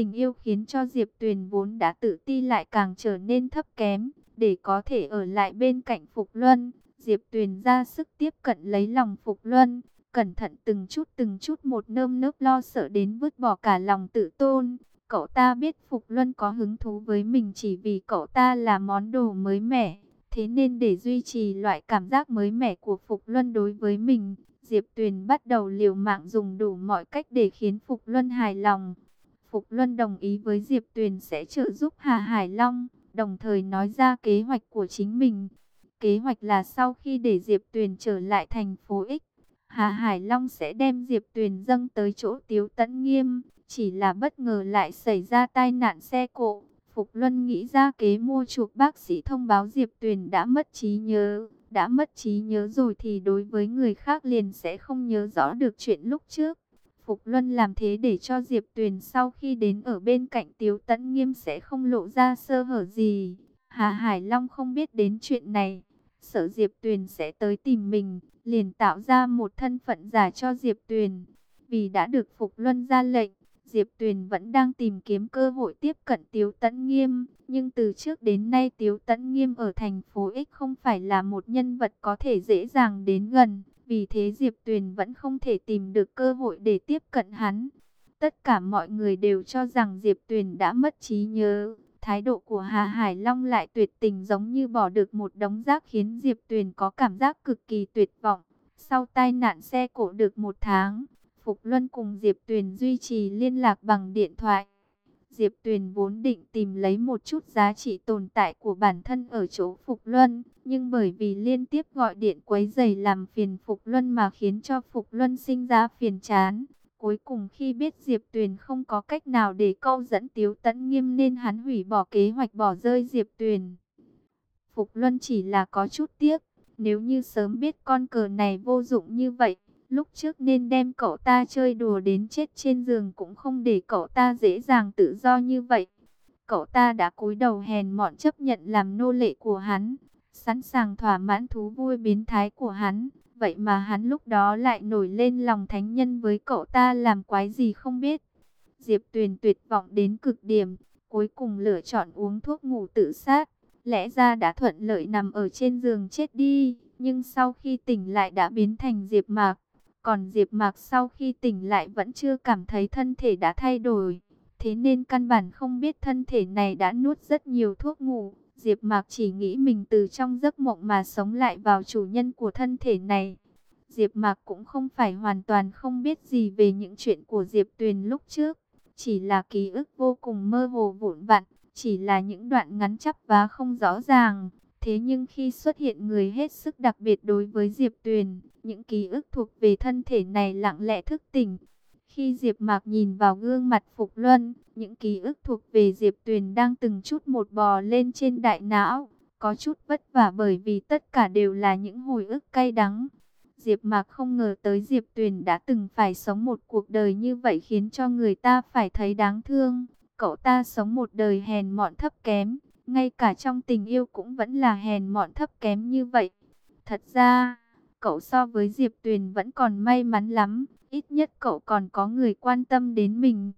tình yêu khiến cho Diệp Tuyền vốn đã tự ti lại càng trở nên thấp kém, để có thể ở lại bên cạnh Phục Luân. Diệp Tuyền ra sức tiếp cận lấy lòng Phục Luân, cẩn thận từng chút từng chút một nơm nớp lo sợ đến vứt bỏ cả lòng tự tôn. Cậu ta biết Phục Luân có hứng thú với mình chỉ vì cậu ta là món đồ mới mẻ. Thế nên để duy trì loại cảm giác mới mẻ của Phục Luân đối với mình, Diệp Tuyền bắt đầu liều mạng dùng đủ mọi cách để khiến Phục Luân hài lòng. Phục Luân đồng ý với Diệp Tuyền sẽ trợ giúp Hà Hải Long, đồng thời nói ra kế hoạch của chính mình. Kế hoạch là sau khi để Diệp Tuyền trở lại thành phố X, Hà Hải Long sẽ đem Diệp Tuyền dâng tới chỗ Tiếu Tấn Nghiêm, chỉ là bất ngờ lại xảy ra tai nạn xe cộ. Phục Luân nghĩ ra kế mua chuộc bác sĩ thông báo Diệp Tuyền đã mất trí nhớ. Đã mất trí nhớ rồi thì đối với người khác liền sẽ không nhớ rõ được chuyện lúc trước. Phục Luân làm thế để cho Diệp Tuyền sau khi đến ở bên cạnh Tiếu Tấn Nghiêm sẽ không lộ ra sơ hở gì. Hà Hải Long không biết đến chuyện này. Sợ Diệp Tuyền sẽ tới tìm mình, liền tạo ra một thân phận giả cho Diệp Tuyền. Vì đã được Phục Luân ra lệnh, Diệp Tuyền vẫn đang tìm kiếm cơ hội tiếp cận Tiếu Tấn Nghiêm. Nhưng từ trước đến nay Tiếu Tấn Nghiêm ở thành phố X không phải là một nhân vật có thể dễ dàng đến gần. Vì thế Diệp Tuyền vẫn không thể tìm được cơ hội để tiếp cận hắn. Tất cả mọi người đều cho rằng Diệp Tuyền đã mất trí nhớ. Thái độ của Hà Hải Long lại tuyệt tình giống như bỏ được một đống rác khiến Diệp Tuyền có cảm giác cực kỳ tuyệt vọng. Sau tai nạn xe cộ được một tháng, Phục Luân cùng Diệp Tuyền duy trì liên lạc bằng điện thoại. Diệp Tuyền vốn định tìm lấy một chút giá trị tồn tại của bản thân ở chỗ Phục Luân, nhưng bởi vì liên tiếp gọi điện quấy rầy làm phiền Phục Luân mà khiến cho Phục Luân sinh ra phiền chán. Cuối cùng khi biết Diệp Tuyền không có cách nào để câu dẫn Tiếu Tấn Nghiêm nên hắn hủy bỏ kế hoạch bỏ rơi Diệp Tuyền. Phục Luân chỉ là có chút tiếc, nếu như sớm biết con cờ này vô dụng như vậy, lúc trước nên đem cậu ta chơi đùa đến chết trên giường cũng không để cậu ta dễ dàng tự do như vậy. Cậu ta đã cúi đầu hèn mọn chấp nhận làm nô lệ của hắn, sẵn sàng thỏa mãn thú vui biến thái của hắn. Vậy mà hắn lúc đó lại nổi lên lòng thánh nhân với cậu ta làm quái gì không biết. Diệp Tuyền tuyệt vọng đến cực điểm, cuối cùng lựa chọn uống thuốc ngủ tự sát. Lẽ ra đã thuận lợi nằm ở trên giường chết đi, nhưng sau khi tỉnh lại đã biến thành Diệp Mạc. Còn Diệp Mạc sau khi tỉnh lại vẫn chưa cảm thấy thân thể đã thay đổi. Thế nên căn bản không biết thân thể này đã nuốt rất nhiều thuốc ngủ. Diệp Mạc chỉ nghĩ mình từ trong giấc mộng mà sống lại vào chủ nhân của thân thể này. Diệp Mạc cũng không phải hoàn toàn không biết gì về những chuyện của Diệp Tuyền lúc trước, chỉ là ký ức vô cùng mơ hồ vụn vặt, chỉ là những đoạn ngắn chắp vá không rõ ràng. Thế nhưng khi xuất hiện người hết sức đặc biệt đối với Diệp Tuyền, những ký ức thuộc về thân thể này lặng lẽ thức tỉnh. Khi Diệp Mạc nhìn vào gương mặt Phục Luân, những ký ức thuộc về Diệp Tuyền đang từng chút một bò lên trên đại não, có chút vất vả bởi vì tất cả đều là những hồi ức cay đắng. Diệp Mạc không ngờ tới Diệp Tuyền đã từng phải sống một cuộc đời như vậy khiến cho người ta phải thấy đáng thương. Cậu ta sống một đời hèn mọn thấp kém, ngay cả trong tình yêu cũng vẫn là hèn mọn thấp kém như vậy. Thật ra, cậu so với Diệp Tuyền vẫn còn may mắn lắm, ít nhất cậu còn có người quan tâm đến mình.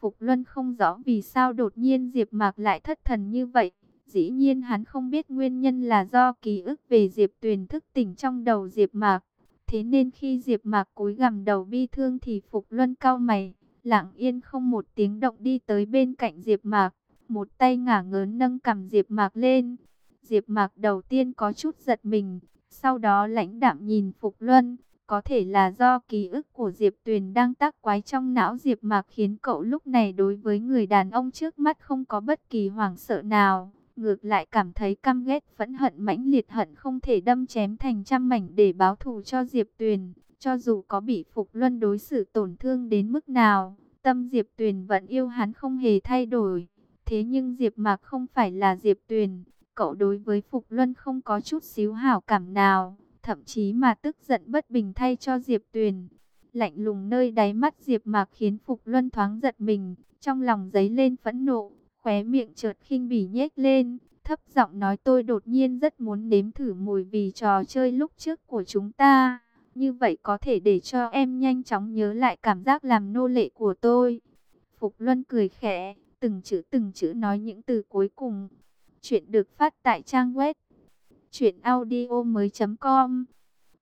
Phục Luân không rõ vì sao đột nhiên Diệp Mạc lại thất thần như vậy. Dĩ nhiên hắn không biết nguyên nhân là do ký ức về Diệp Tuyền thức tỉnh trong đầu Diệp Mạc. Thế nên khi Diệp Mạc cúi gằm đầu bi thương thì Phục Luân cau mày, lặng yên không một tiếng động đi tới bên cạnh Diệp Mạc, một tay ngả ngớn nâng cằm Diệp Mạc lên. Diệp Mạc đầu tiên có chút giật mình, sau đó lãnh đạm nhìn Phục Luân, có thể là do ký ức của Diệp Tuyền đang tác quái trong não Diệp Mạc khiến cậu lúc này đối với người đàn ông trước mắt không có bất kỳ hoảng sợ nào, ngược lại cảm thấy căm ghét phẫn hận mãnh liệt hận không thể đâm chém thành trăm mảnh để báo thù cho Diệp Tuyền, cho dù có bị Phục Luân đối xử tổn thương đến mức nào, tâm Diệp Tuyền vẫn yêu hắn không hề thay đổi. Thế nhưng Diệp Mạc không phải là Diệp Tuyền, cậu đối với Phục Luân không có chút xíu hảo cảm nào thậm chí mà tức giận bất bình thay cho Diệp Tuyền. Lạnh lùng nơi đáy mắt Diệp Mạc khiến Phục Luân thoáng giật mình, trong lòng dấy lên phẫn nộ, khóe miệng chợt khinh bỉ nhếch lên, thấp giọng nói tôi đột nhiên rất muốn nếm thử mùi vì trò chơi lúc trước của chúng ta. Như vậy có thể để cho em nhanh chóng nhớ lại cảm giác làm nô lệ của tôi. Phục Luân cười khẽ, từng chữ từng chữ nói những từ cuối cùng. Chuyện được phát tại trang web truyệnaudiomoi.com.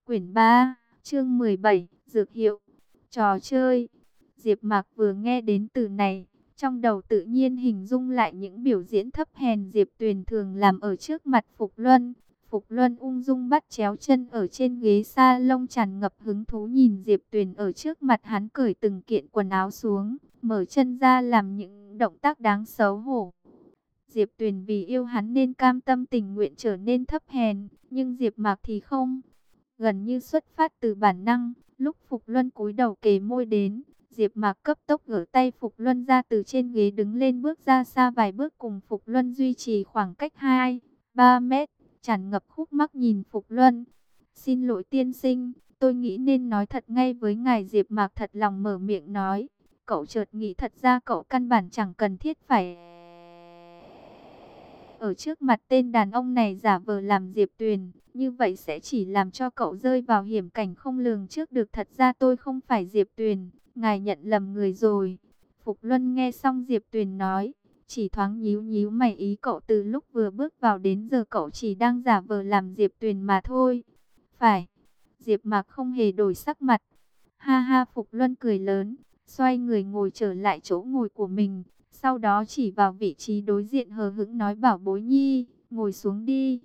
Quyển 3, chương 17, dược hiệu, trò chơi. Diệp Mạc vừa nghe đến từ này, trong đầu tự nhiên hình dung lại những biểu diễn thấp hèn Diệp Tuyền thường làm ở trước mặt Phục Luân. Phục Luân ung dung bắt chéo chân ở trên ghế sa lông tràn ngập hứng thú nhìn Diệp Tuyền ở trước mặt hắn cởi từng kiện quần áo xuống, mở chân ra làm những động tác đáng xấu hổ. Diệp Tuyền vì yêu hắn nên cam tâm tình nguyện trở nên thấp hèn, nhưng Diệp Mạc thì không. Gần như xuất phát từ bản năng, lúc Phục Luân cúi đầu kề môi đến, Diệp Mạc cấp tốc gỡ tay Phục Luân ra từ trên ghế đứng lên bước ra xa vài bước cùng Phục Luân duy trì khoảng cách 2, 3 mét, tràn ngập khúc mắc nhìn Phục Luân. "Xin lỗi tiên sinh, tôi nghĩ nên nói thật ngay với ngài." Diệp Mạc thật lòng mở miệng nói. Cậu chợt nghĩ thật ra cậu căn bản chẳng cần thiết phải ở trước mặt tên đàn ông này giả vờ làm Diệp Tuyền, như vậy sẽ chỉ làm cho cậu rơi vào hiểm cảnh không lường trước được. Thật ra tôi không phải Diệp Tuyền, ngài nhận lầm người rồi. Phục Luân nghe xong Diệp Tuyền nói, chỉ thoáng nhíu nhíu mày ý cậu từ lúc vừa bước vào đến giờ cậu chỉ đang giả vờ làm Diệp Tuyền mà thôi. Phải, Diệp Mạc không hề đổi sắc mặt. Ha ha Phục Luân cười lớn, xoay người ngồi trở lại chỗ ngồi của mình, sau đó chỉ vào vị trí đối diện hờ hững nói bảo bối nhi, ngồi xuống đi.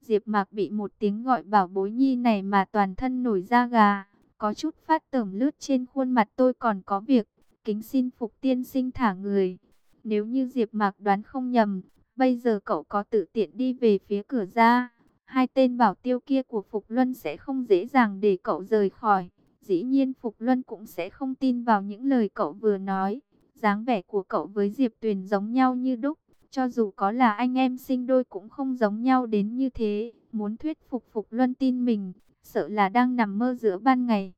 Diệp Mạc bị một tiếng gọi bảo bối nhi này mà toàn thân nổi da gà, có chút phát tởm lướt trên khuôn mặt tôi còn có việc, kính xin Phục tiên sinh thả người. Nếu như Diệp Mạc đoán không nhầm, bây giờ cậu có tự tiện đi về phía cửa ra, hai tên bảo tiêu kia của Phục Luân sẽ không dễ dàng để cậu rời khỏi. Dĩ nhiên Phục Luân cũng sẽ không tin vào những lời cậu vừa nói dáng vẻ của cậu với Diệp Tuyền giống nhau như đúc. Cho dù có là anh em sinh đôi cũng không giống nhau đến như thế. Muốn thuyết phục Phục Luân tin mình, sợ là đang nằm mơ giữa ban ngày.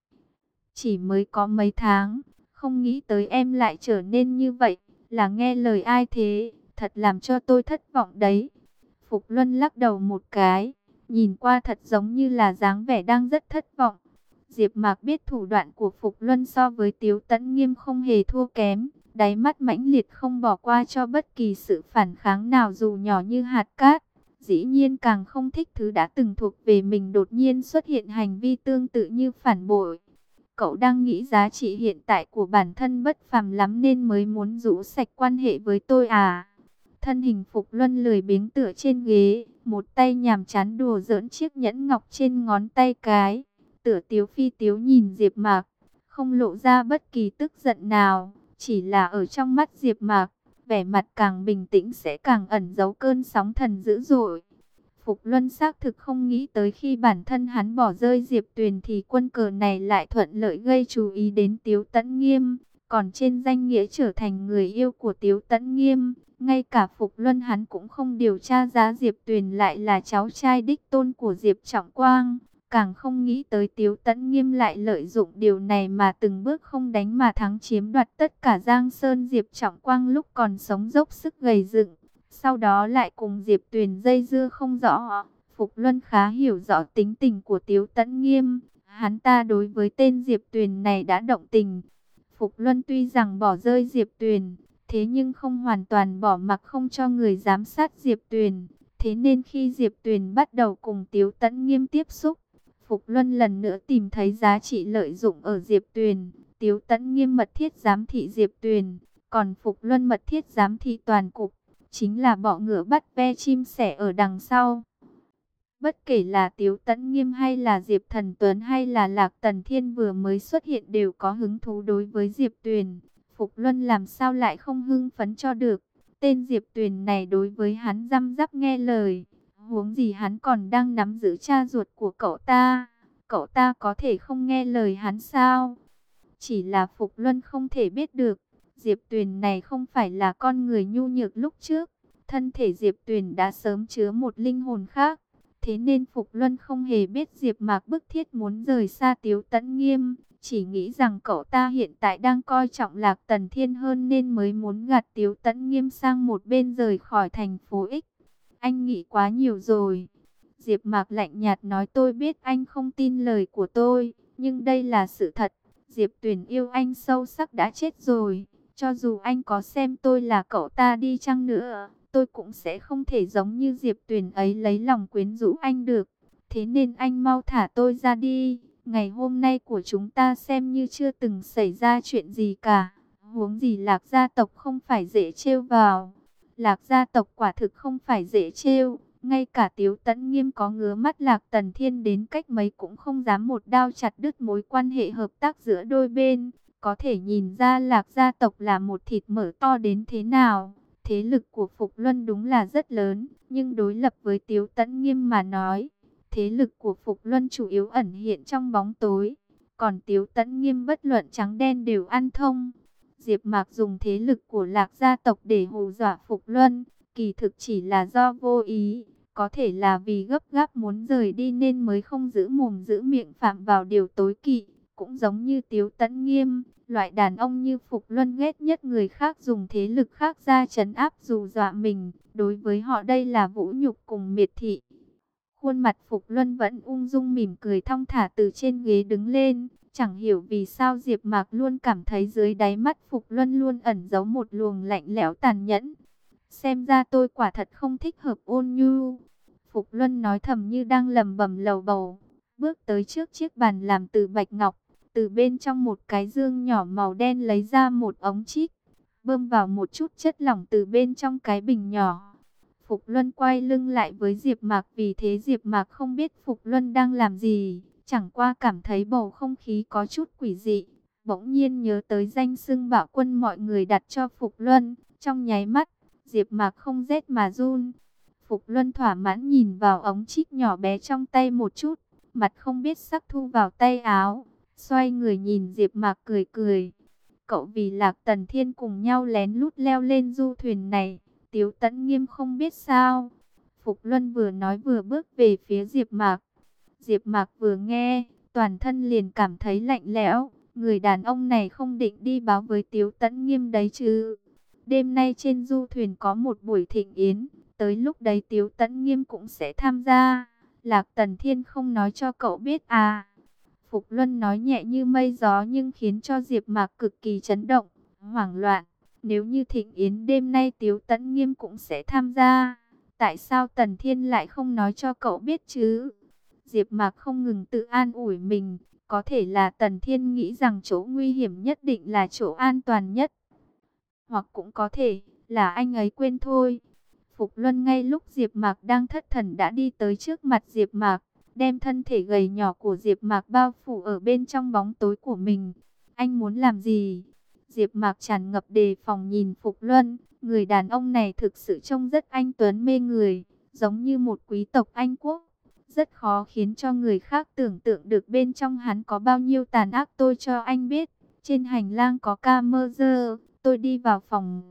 Chỉ mới có mấy tháng, không nghĩ tới em lại trở nên như vậy. Là nghe lời ai thế, thật làm cho tôi thất vọng đấy. Phục Luân lắc đầu một cái, nhìn qua thật giống như là dáng vẻ đang rất thất vọng. Diệp Mạc biết thủ đoạn của Phục Luân so với Tiếu Tấn Nghiêm không hề thua kém, đáy mắt mãnh liệt không bỏ qua cho bất kỳ sự phản kháng nào dù nhỏ như hạt cát. Dĩ nhiên càng không thích thứ đã từng thuộc về mình đột nhiên xuất hiện hành vi tương tự như phản bội. Cậu đang nghĩ giá trị hiện tại của bản thân bất phàm lắm nên mới muốn rũ sạch quan hệ với tôi à. Thân hình Phục Luân lười biếng tựa trên ghế, một tay nhàm chán đùa giỡn chiếc nhẫn ngọc trên ngón tay cái. Tựa tiếu phi tiếu nhìn Diệp Mạc, không lộ ra bất kỳ tức giận nào. Chỉ là ở trong mắt Diệp Mạc, vẻ mặt càng bình tĩnh sẽ càng ẩn giấu cơn sóng thần dữ dội. Phục Luân xác thực không nghĩ tới khi bản thân hắn bỏ rơi Diệp Tuyền thì quân cờ này lại thuận lợi gây chú ý đến Tiếu Tấn Nghiêm, còn trên danh nghĩa trở thành người yêu của Tiếu Tấn Nghiêm, ngay cả Phục Luân hắn cũng không điều tra ra Diệp Tuyền lại là cháu trai đích tôn của Diệp Trọng Quang. Càng không nghĩ tới Tiếu Tấn Nghiêm lại lợi dụng điều này mà từng bước không đánh mà thắng chiếm đoạt tất cả Giang Sơn Diệp Trọng Quang lúc còn sống dốc sức gầy dựng. Sau đó lại cùng Diệp Tuyền dây dưa không rõ. Phục Luân khá hiểu rõ tính tình của Tiếu Tấn Nghiêm. Hắn ta đối với tên Diệp Tuyền này đã động tình. Phục Luân tuy rằng bỏ rơi Diệp Tuyền, thế nhưng không hoàn toàn bỏ mặc không cho người giám sát Diệp Tuyền. Thế nên khi Diệp Tuyền bắt đầu cùng Tiếu Tấn Nghiêm tiếp xúc, Phục Luân lần nữa tìm thấy giá trị lợi dụng ở Diệp Tuyền. Tiếu Tấn nghiêm mật thiết giám thị Diệp Tuyền, còn Phục Luân mật thiết giám thị toàn cục, chính là bọ ngựa bắt ve chim sẻ ở đằng sau. Bất kể là Tiếu Tấn Nghiêm hay là Diệp Thần Tuấn hay là Lạc Tần Thiên vừa mới xuất hiện đều có hứng thú đối với Diệp Tuyền. Phục Luân làm sao lại không hưng phấn cho được. Tên Diệp Tuyền này đối với hắn răm rắp nghe lời, Huống gì hắn còn đang nắm giữ cha ruột của cậu ta. Cậu ta có thể không nghe lời hắn sao? Chỉ là Phục Luân không thể biết được. Diệp Tuyền này không phải là con người nhu nhược lúc trước. Thân thể Diệp Tuyền đã sớm chứa một linh hồn khác. Thế nên Phục Luân không hề biết Diệp Mạc bức thiết muốn rời xa Tiếu Tấn Nghiêm, chỉ nghĩ rằng cậu ta hiện tại đang coi trọng Lạc Tần Thiên hơn nên mới muốn gạt Tiếu Tấn Nghiêm sang một bên rời khỏi thành phố X. Anh nghĩ quá nhiều rồi. Diệp Mạc lạnh nhạt nói tôi biết anh không tin lời của tôi, nhưng đây là sự thật. Diệp Tuyền yêu anh sâu sắc đã chết rồi, Cho dù anh có xem tôi là cậu ta đi chăng nữa, tôi cũng sẽ không thể giống như Diệp Tuyền ấy lấy lòng quyến rũ anh được. Thế nên anh mau thả tôi ra đi. Ngày hôm nay của chúng ta xem như chưa từng xảy ra chuyện gì cả. Huống gì lạc gia tộc không phải dễ trêu vào. Lạc gia tộc quả thực không phải dễ trêu. Ngay cả Tiếu Tấn Nghiêm có ngứa mắt Lạc Tần Thiên đến cách mấy cũng không dám một đao chặt đứt mối quan hệ hợp tác giữa đôi bên. Có thể nhìn ra Lạc gia tộc là một thịt mở to đến thế nào. Thế lực của Phục Luân đúng là rất lớn, nhưng đối lập với Tiếu Tấn Nghiêm mà nói, thế lực của Phục Luân chủ yếu ẩn hiện trong bóng tối. Còn Tiếu Tấn Nghiêm bất luận trắng đen đều ăn thông. Diệp Mạc dùng thế lực của Lạc gia tộc để hù dọa Phục Luân, kỳ thực chỉ là do vô ý, có thể là vì gấp gáp muốn rời đi nên mới không giữ mồm giữ miệng phạm vào điều tối kỵ, cũng giống như Tiếu Tấn Nghiêm, loại đàn ông như Phục Luân ghét nhất người khác dùng thế lực khác ra chấn áp dù dọa mình, đối với họ đây là vũ nhục cùng miệt thị. Khuôn mặt Phục Luân vẫn ung dung mỉm cười thong thả từ trên ghế đứng lên, chẳng hiểu vì sao Diệp Mạc luôn cảm thấy dưới đáy mắt Phục Luân luôn ẩn giấu một luồng lạnh lẽo tàn nhẫn. Xem ra tôi quả thật không thích hợp ôn nhu. Phục Luân nói thầm như đang lầm bầm lầu bầu, bước tới trước chiếc bàn làm từ bạch ngọc, từ bên trong một cái dương nhỏ màu đen lấy ra một ống chích, bơm vào một chút chất lỏng từ bên trong cái bình nhỏ. Phục Luân quay lưng lại với Diệp Mạc vì thế Diệp Mạc không biết Phục Luân đang làm gì, chẳng qua cảm thấy bầu không khí có chút quỷ dị. Bỗng nhiên nhớ tới danh xưng bạo quân mọi người đặt cho Phục Luân, trong nháy mắt, Diệp Mạc không rét mà run. Phục Luân thỏa mãn nhìn vào ống chích nhỏ bé trong tay một chút, mặt không biết sắc thu vào tay áo, xoay người nhìn Diệp Mạc cười cười. Cậu vì Lạc Tần Thiên cùng nhau lén lút leo lên du thuyền này, Tiếu Tấn Nghiêm không biết sao. Phục Luân vừa nói vừa bước về phía Diệp Mạc. Diệp Mạc vừa nghe, toàn thân liền cảm thấy lạnh lẽo, người đàn ông này không định đi báo với Tiếu Tấn Nghiêm đấy chứ. Đêm nay trên du thuyền có một buổi thịnh yến, tới lúc đấy Tiếu Tấn Nghiêm cũng sẽ tham gia. Lạc Tần Thiên không nói cho cậu biết à. Phục Luân nói nhẹ như mây gió nhưng khiến cho Diệp Mạc cực kỳ chấn động, hoảng loạn. Nếu như thịnh yến đêm nay Tiếu Tấn Nghiêm cũng sẽ tham gia, tại sao Tần Thiên lại không nói cho cậu biết chứ? Diệp Mạc không ngừng tự an ủi mình, có thể là Tần Thiên nghĩ rằng chỗ nguy hiểm nhất định là chỗ an toàn nhất. Hoặc cũng có thể là anh ấy quên thôi. Phục Luân ngay lúc Diệp Mạc đang thất thần đã đi tới trước mặt Diệp Mạc, đem thân thể gầy nhỏ của Diệp Mạc bao phủ ở bên trong bóng tối của mình. Anh muốn làm gì? Diệp Mạc tràn ngập đề phòng nhìn Phục Luân, người đàn ông này thực sự trông rất anh tuấn mê người, giống như một quý tộc Anh quốc. Rất khó khiến cho người khác tưởng tượng được bên trong hắn có bao nhiêu tàn ác tôi cho anh biết. Trên hành lang có camera, tôi đi vào phòng.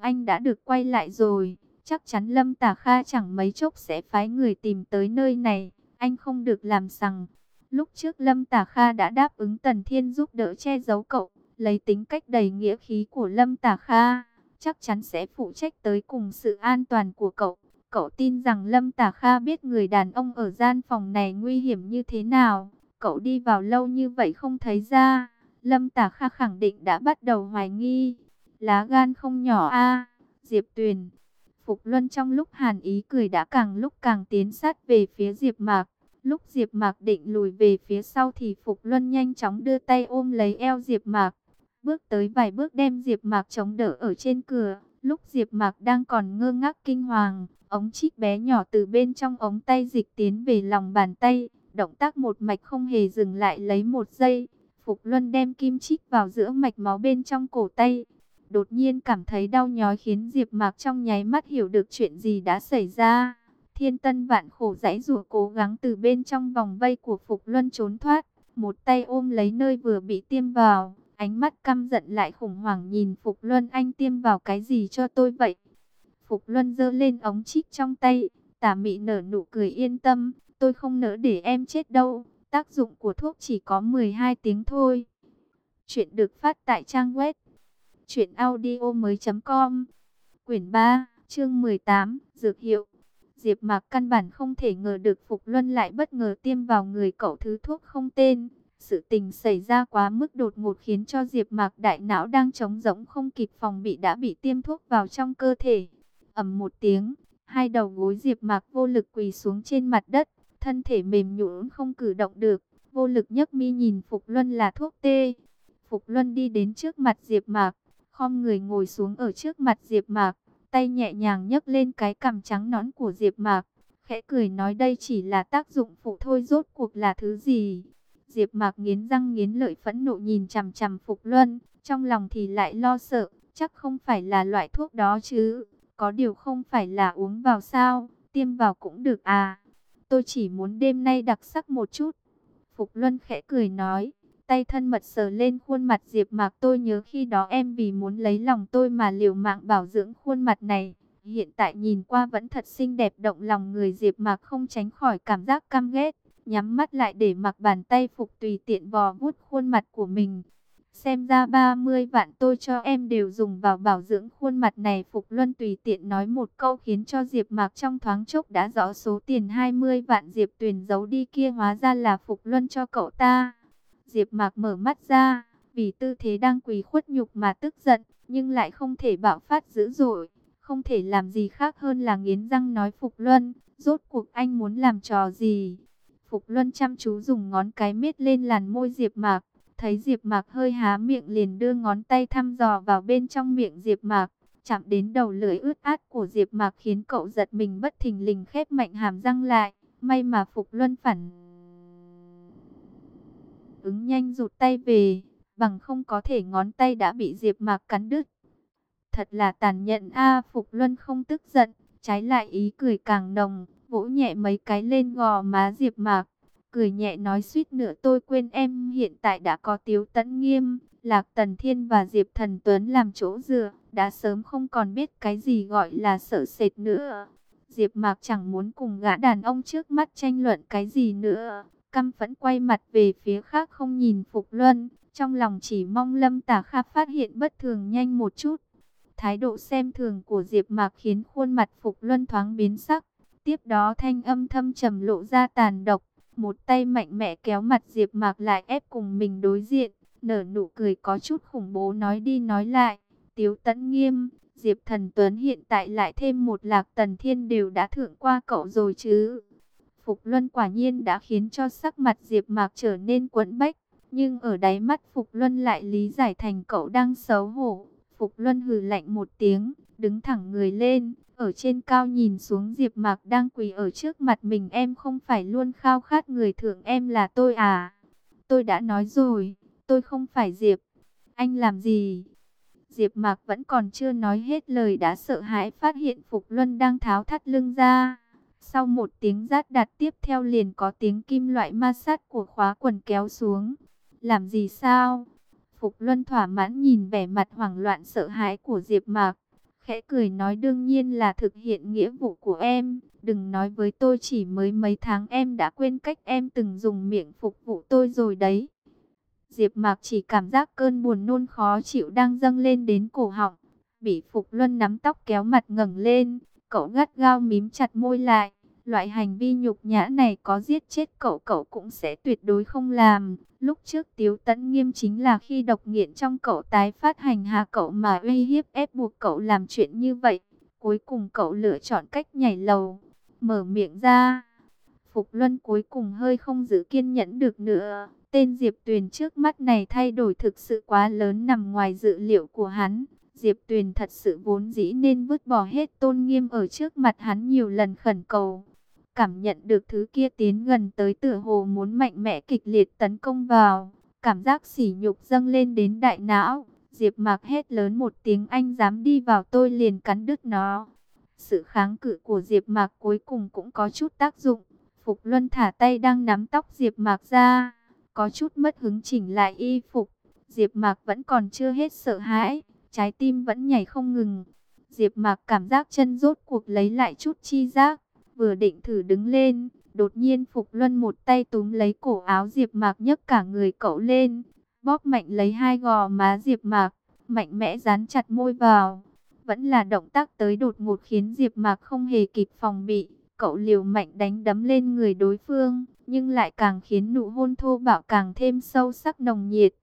Anh đã được quay lại rồi, chắc chắn Lâm Tả Kha chẳng mấy chốc sẽ phái người tìm tới nơi này, anh không được làm sằng. Lúc trước Lâm Tả Kha đã đáp ứng Tần Thiên giúp đỡ che giấu cậu, lấy tính cách đầy nghĩa khí của Lâm Tả Kha, chắc chắn sẽ phụ trách tới cùng sự an toàn của cậu. Cậu tin rằng Lâm Tả Kha biết người đàn ông ở gian phòng này nguy hiểm như thế nào. Cậu đi vào lâu như vậy không thấy ra. Lâm Tả Kha khẳng định đã bắt đầu hoài nghi. Lá gan không nhỏ a, Diệp Tuyền. Phục Luân trong lúc hàn ý cười đã càng lúc càng tiến sát về phía Diệp Mạc. Lúc Diệp Mạc định lùi về phía sau thì Phục Luân nhanh chóng đưa tay ôm lấy eo Diệp Mạc. Bước tới vài bước đem Diệp Mạc chống đỡ ở trên cửa. Lúc Diệp Mạc đang còn ngơ ngác kinh hoàng, ống chích bé nhỏ từ bên trong ống tay dịch tiến về lòng bàn tay. Động tác một mạch không hề dừng lại lấy một giây. Phục Luân đem kim chích vào giữa mạch máu bên trong cổ tay. Đột nhiên cảm thấy đau nhói khiến Diệp Mạc trong nháy mắt hiểu được chuyện gì đã xảy ra. Thiên Tân vạn khổ giãy giụa cố gắng từ bên trong vòng vây của Phục Luân trốn thoát, một tay ôm lấy nơi vừa bị tiêm vào, ánh mắt căm giận lại khủng hoảng nhìn Phục Luân anh tiêm vào cái gì cho tôi vậy? Phục Luân giơ lên ống chích trong tay, tà mị nở nụ cười yên tâm, tôi không nỡ để em chết đâu, tác dụng của thuốc chỉ có 12 tiếng thôi. Chuyện được phát tại trang web truyệnaudiomoi.com. Quyển 3, chương 18, dược hiệu. Diệp Mạc căn bản không thể ngờ được Phục Luân lại bất ngờ tiêm vào người cậu thứ thuốc không tên. Sự tình xảy ra quá mức đột ngột khiến cho Diệp Mạc đại não đang trống rỗng không kịp phòng bị đã bị tiêm thuốc vào trong cơ thể. ầm một tiếng, hai đầu gối Diệp Mạc vô lực quỳ xuống trên mặt đất, thân thể mềm nhũn không cử động được, vô lực nhấc mi nhìn Phục Luân là thuốc tê. Phục Luân đi đến trước mặt Diệp Mạc, khom người ngồi xuống ở trước mặt Diệp Mạc, tay nhẹ nhàng nhấc lên cái cằm trắng nõn của Diệp Mạc, khẽ cười nói đây chỉ là tác dụng phụ thôi rốt cuộc là thứ gì? Diệp Mạc nghiến răng nghiến lợi phẫn nộ nhìn chằm chằm Phục Luân, trong lòng thì lại lo sợ, chắc không phải là loại thuốc đó chứ, có điều không phải là uống vào sao, tiêm vào cũng được à. Tôi chỉ muốn đêm nay đặc sắc một chút. Phục Luân khẽ cười nói, tay thân mật sờ lên khuôn mặt Diệp Mạc tôi nhớ khi đó em vì muốn lấy lòng tôi mà liều mạng bảo dưỡng khuôn mặt này. Hiện tại nhìn qua vẫn thật xinh đẹp động lòng người Diệp Mạc không tránh khỏi cảm giác căm ghét nhắm mắt lại để mặc bàn tay Phục tùy tiện vò vuốt khuôn mặt của mình. Xem ra 30 vạn tôi cho em đều dùng vào bảo dưỡng khuôn mặt này. Phục Luân tùy tiện nói một câu khiến cho Diệp Mạc trong thoáng chốc đã rõ số tiền 20 vạn Diệp Tuyền giấu đi kia hóa ra là Phục Luân cho cậu ta. Diệp Mạc mở mắt ra, vì tư thế đang quỳ khuất nhục mà tức giận, nhưng lại không thể bạo phát dữ dội, không thể làm gì khác hơn là nghiến răng nói Phục Luân, rốt cuộc anh muốn làm trò gì? Phục Luân chăm chú dùng ngón cái miết lên làn môi Diệp Mạc, thấy Diệp Mạc hơi há miệng liền đưa ngón tay thăm dò vào bên trong miệng Diệp Mạc, chạm đến đầu lưỡi ướt át của Diệp Mạc khiến cậu giật mình bất thình lình khép mạnh hàm răng lại, may mà Phục Luân phản ứng nhanh rụt tay về, bằng không có thể ngón tay đã bị Diệp Mạc cắn đứt. Thật là tàn nhẫn a, Phục Luân không tức giận, trái lại ý cười càng nồng, vỗ nhẹ mấy cái lên gò má Diệp Mạc, cười nhẹ nói suýt nữa tôi quên em hiện tại đã có Tiếu Tấn Nghiêm, Lạc Tần Thiên và Diệp Thần Tuấn làm chỗ dựa, đã sớm không còn biết cái gì gọi là sợ sệt nữa. Diệp Mạc chẳng muốn cùng gã đàn ông trước mắt tranh luận cái gì nữa, căm phẫn quay mặt về phía khác không nhìn Phục Luân, trong lòng chỉ mong Lâm Tả Kha phát hiện bất thường nhanh một chút. Thái độ xem thường của Diệp Mạc khiến khuôn mặt Phục Luân thoáng biến sắc. Tiếp đó thanh âm thâm trầm lộ ra tàn độc, một tay mạnh mẽ kéo mặt Diệp Mạc lại ép cùng mình đối diện, nở nụ cười có chút khủng bố nói đi nói lại, Tiếu Tấn Nghiêm, Diệp Thần Tuấn hiện tại lại thêm một Lạc Tần Thiên đều đã thượng qua cậu rồi chứ. Phục Luân quả nhiên đã khiến cho sắc mặt Diệp Mạc trở nên quẫn bách, nhưng ở đáy mắt Phục Luân lại lý giải thành cậu đang xấu hổ. Phục Luân hừ lạnh một tiếng, đứng thẳng người lên, ở trên cao nhìn xuống Diệp Mạc đang quỳ ở trước mặt mình em không phải luôn khao khát người thượng em là tôi à? Tôi đã nói rồi, tôi không phải Diệp. Anh làm gì? Diệp Mạc vẫn còn chưa nói hết lời đã sợ hãi phát hiện Phục Luân đang tháo thắt lưng ra. Sau một tiếng rát đặt tiếp theo liền có tiếng kim loại ma sát của khóa quần kéo xuống. Làm gì sao? Phục Luân thỏa mãn nhìn vẻ mặt hoảng loạn sợ hãi của Diệp Mạc. Khẽ cười nói đương nhiên là thực hiện nghĩa vụ của em. Đừng nói với tôi chỉ mới mấy tháng em đã quên cách em từng dùng miệng phục vụ tôi rồi đấy. Diệp Mạc chỉ cảm giác cơn buồn nôn khó chịu đang dâng lên đến cổ họng. Bị Phục Luân nắm tóc kéo mặt ngẩng lên. Cậu gắt gao mím chặt môi lại. Loại hành vi nhục nhã này có giết chết cậu cậu cũng sẽ tuyệt đối không làm. Lúc trước Tiếu Tấn Nghiêm chính là khi độc nghiện trong cậu tái phát hành hạ cậu mà uy hiếp ép buộc cậu làm chuyện như vậy. Cuối cùng cậu lựa chọn cách nhảy lầu, mở miệng ra. Phục Luân cuối cùng hơi không giữ kiên nhẫn được nữa. Tên Diệp Tuyền trước mắt này thay đổi thực sự quá lớn nằm ngoài dự liệu của hắn. Diệp Tuyền thật sự vốn dĩ nên vứt bỏ hết tôn nghiêm ở trước mặt hắn nhiều lần khẩn cầu cảm nhận được thứ kia tiến gần tới tựa hồ muốn mạnh mẽ kịch liệt tấn công vào. Cảm giác sỉ nhục dâng lên đến đại não. Diệp Mạc hét lớn một tiếng anh dám đi vào tôi liền cắn đứt nó. Sự kháng cự của Diệp Mạc cuối cùng cũng có chút tác dụng. Phục Luân thả tay đang nắm tóc Diệp Mạc ra, có chút mất hứng chỉnh lại y phục. Diệp Mạc vẫn còn chưa hết sợ hãi, trái tim vẫn nhảy không ngừng. Diệp Mạc cảm giác chân rốt cuộc lấy lại chút chi giác, vừa định thử đứng lên, đột nhiên Phục Luân một tay túm lấy cổ áo Diệp Mạc nhấc cả người cậu lên, bóp mạnh lấy hai gò má Diệp Mạc, mạnh mẽ dán chặt môi vào. Vẫn là động tác tới đột ngột khiến Diệp Mạc không hề kịp phòng bị, cậu liều mạnh đánh đấm lên người đối phương, nhưng lại càng khiến nụ hôn thô bạo càng thêm sâu sắc nồng nhiệt.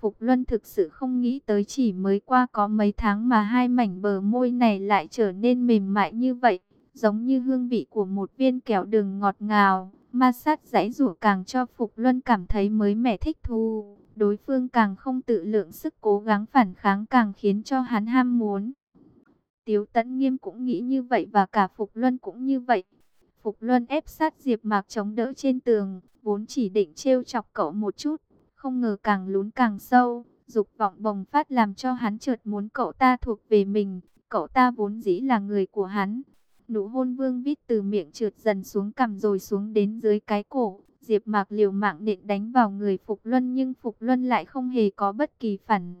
Phục Luân thực sự không nghĩ tới chỉ mới qua có mấy tháng mà hai mảnh bờ môi này lại trở nên mềm mại như vậy, giống như hương vị của một viên kẹo đường ngọt ngào. Ma sát giãy rủa càng cho Phục Luân cảm thấy mới mẻ thích thú, đối phương càng không tự lượng sức cố gắng phản kháng càng khiến cho hắn ham muốn. Tiếu Tấn Nghiêm cũng nghĩ như vậy và cả Phục Luân cũng như vậy. Phục Luân ép sát Diệp Mạc chống đỡ trên tường, vốn chỉ định trêu chọc cậu một chút, không ngờ càng lún càng sâu, dục vọng bùng phát làm cho hắn chợt muốn cậu ta thuộc về mình, cậu ta vốn dĩ là người của hắn. Nụ hôn vương vít từ miệng trượt dần xuống cằm rồi xuống đến dưới cái cổ, Diệp Mạc liều mạng nện đánh vào người Phục Luân nhưng Phục Luân lại không hề có bất kỳ phản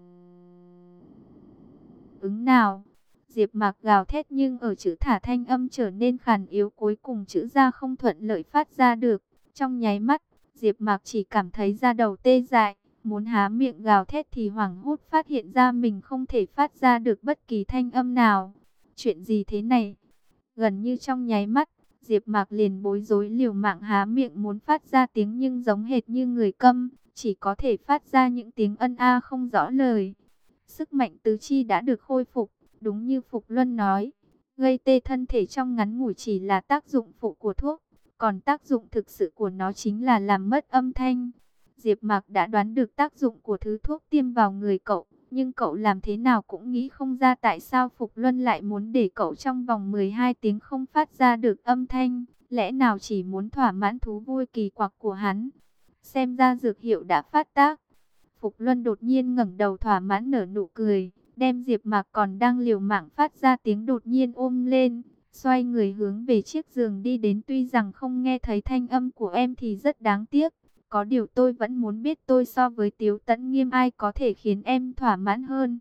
ứng nào. Diệp Mạc gào thét nhưng ở chữ thả thanh âm trở nên khàn yếu cuối cùng chữ ra không thuận lợi phát ra được. Trong nháy mắt, Diệp Mạc chỉ cảm thấy da đầu tê dại, muốn há miệng gào thét thì hoảng hốt phát hiện ra mình không thể phát ra được bất kỳ thanh âm nào. Chuyện gì thế này? Gần như trong nháy mắt, Diệp Mạc liền bối rối liều mạng há miệng muốn phát ra tiếng nhưng giống hệt như người câm, chỉ có thể phát ra những tiếng ân a không rõ lời. Sức mạnh tứ chi đã được khôi phục, đúng như Phục Luân nói, gây tê thân thể trong ngắn ngủi chỉ là tác dụng phụ của thuốc, còn tác dụng thực sự của nó chính là làm mất âm thanh. Diệp Mạc đã đoán được tác dụng của thứ thuốc tiêm vào người cậu, nhưng cậu làm thế nào cũng nghĩ không ra tại sao Phục Luân lại muốn để cậu trong vòng 12 tiếng không phát ra được âm thanh, lẽ nào chỉ muốn thỏa mãn thú vui kỳ quặc của hắn. Xem ra dược hiệu đã phát tác. Phục Luân đột nhiên ngẩng đầu thỏa mãn nở nụ cười, đem Diệp Mạc còn đang liều mạng phát ra tiếng đột nhiên ôm lên, xoay người hướng về chiếc giường đi đến tuy rằng không nghe thấy thanh âm của em thì rất đáng tiếc. Có điều tôi vẫn muốn biết tôi so với Tiếu Tấn Nghiêm ai có thể khiến em thỏa mãn hơn.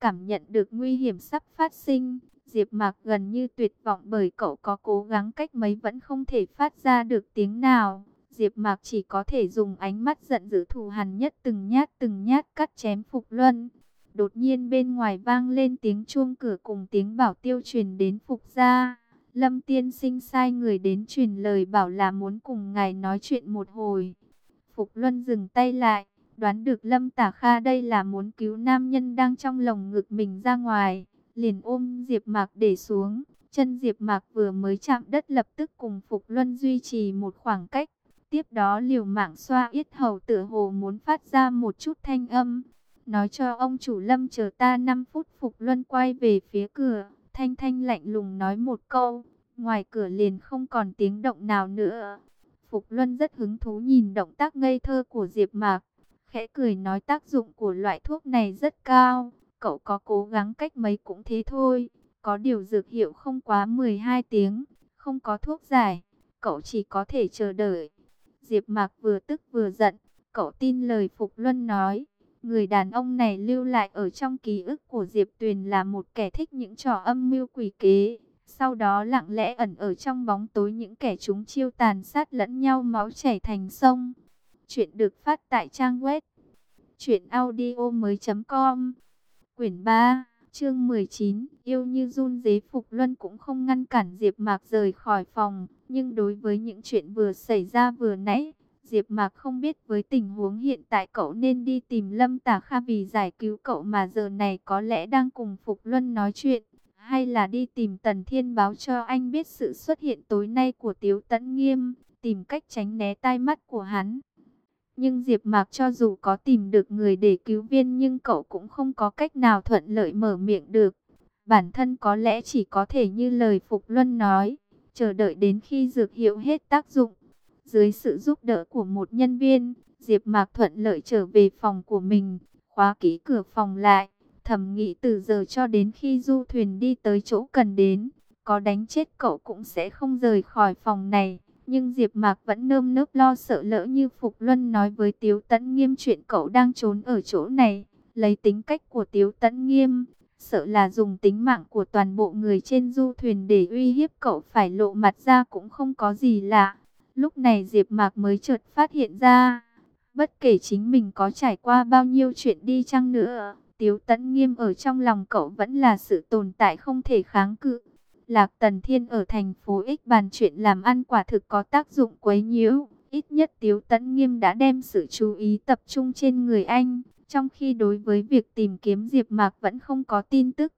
Cảm nhận được nguy hiểm sắp phát sinh, Diệp Mạc gần như tuyệt vọng bởi cậu có cố gắng cách mấy vẫn không thể phát ra được tiếng nào. Diệp Mạc chỉ có thể dùng ánh mắt giận dữ thù hằn nhất từng nhát từng nhát cắt chém Phục Luân. Đột nhiên bên ngoài vang lên tiếng chuông cửa cùng tiếng bảo tiêu truyền đến Phục gia. Lâm tiên sinh sai người đến truyền lời bảo là muốn cùng ngài nói chuyện một hồi. Phục Luân dừng tay lại, đoán được Lâm Tả Kha đây là muốn cứu nam nhân đang trong lồng ngực mình ra ngoài. Liền ôm Diệp Mạc để xuống, chân Diệp Mạc vừa mới chạm đất lập tức cùng Phục Luân duy trì một khoảng cách. Tiếp đó liều mạng xoa yết hầu tựa hồ muốn phát ra một chút thanh âm. Nói cho ông chủ Lâm chờ ta 5 phút Phục Luân quay về phía cửa. Thanh Thanh lạnh lùng nói một câu, ngoài cửa liền không còn tiếng động nào nữa. Phục Luân rất hứng thú nhìn động tác ngây thơ của Diệp Mạc, khẽ cười nói tác dụng của loại thuốc này rất cao, cậu có cố gắng cách mấy cũng thế thôi, có điều dược hiệu không quá 12 tiếng, không có thuốc giải, cậu chỉ có thể chờ đợi. Diệp Mạc vừa tức vừa giận, cậu tin lời Phục Luân nói, Người đàn ông này lưu lại ở trong ký ức của Diệp Tuyền là một kẻ thích những trò âm mưu quỷ kế. Sau đó lặng lẽ ẩn ở trong bóng tối những kẻ chúng chiêu tàn sát lẫn nhau máu chảy thành sông. Chuyện được phát tại trang web truyệnaudiomoi.com. Quyển 3, chương 19, yêu như run dế Phục Luân cũng không ngăn cản Diệp Mạc rời khỏi phòng, nhưng đối với những chuyện vừa xảy ra vừa nãy, Diệp Mạc không biết với tình huống hiện tại cậu nên đi tìm Lâm Tả Kha vì giải cứu cậu mà giờ này có lẽ đang cùng Phục Luân nói chuyện, hay là đi tìm Tần Thiên báo cho anh biết sự xuất hiện tối nay của Tiếu Tấn Nghiêm, tìm cách tránh né tai mắt của hắn. Nhưng Diệp Mạc cho dù có tìm được người để cứu viên nhưng cậu cũng không có cách nào thuận lợi mở miệng được. Bản thân có lẽ chỉ có thể như lời Phục Luân nói, chờ đợi đến khi dược hiệu hết tác dụng dưới sự giúp đỡ của một nhân viên, Diệp Mạc thuận lợi trở về phòng của mình, khóa kỹ cửa phòng lại, thầm nghĩ từ giờ cho đến khi du thuyền đi tới chỗ cần đến, có đánh chết cậu cũng sẽ không rời khỏi phòng này. Nhưng Diệp Mạc vẫn nơm nớp lo sợ lỡ như Phục Luân nói với Tiếu Tấn Nghiêm chuyện cậu đang trốn ở chỗ này, lấy tính cách của Tiếu Tấn Nghiêm, sợ là dùng tính mạng của toàn bộ người trên du thuyền để uy hiếp cậu phải lộ mặt ra cũng không có gì lạ. Lúc này Diệp Mạc mới chợt phát hiện ra, bất kể chính mình có trải qua bao nhiêu chuyện đi chăng nữa, Tiếu Tấn Nghiêm ở trong lòng cậu vẫn là sự tồn tại không thể kháng cự. Lạc Tần Thiên ở thành phố X bàn chuyện làm ăn quả thực có tác dụng quấy nhiễu. Ít nhất Tiếu Tấn Nghiêm đã đem sự chú ý tập trung trên người anh, trong khi đối với việc tìm kiếm Diệp Mạc vẫn không có tin tức.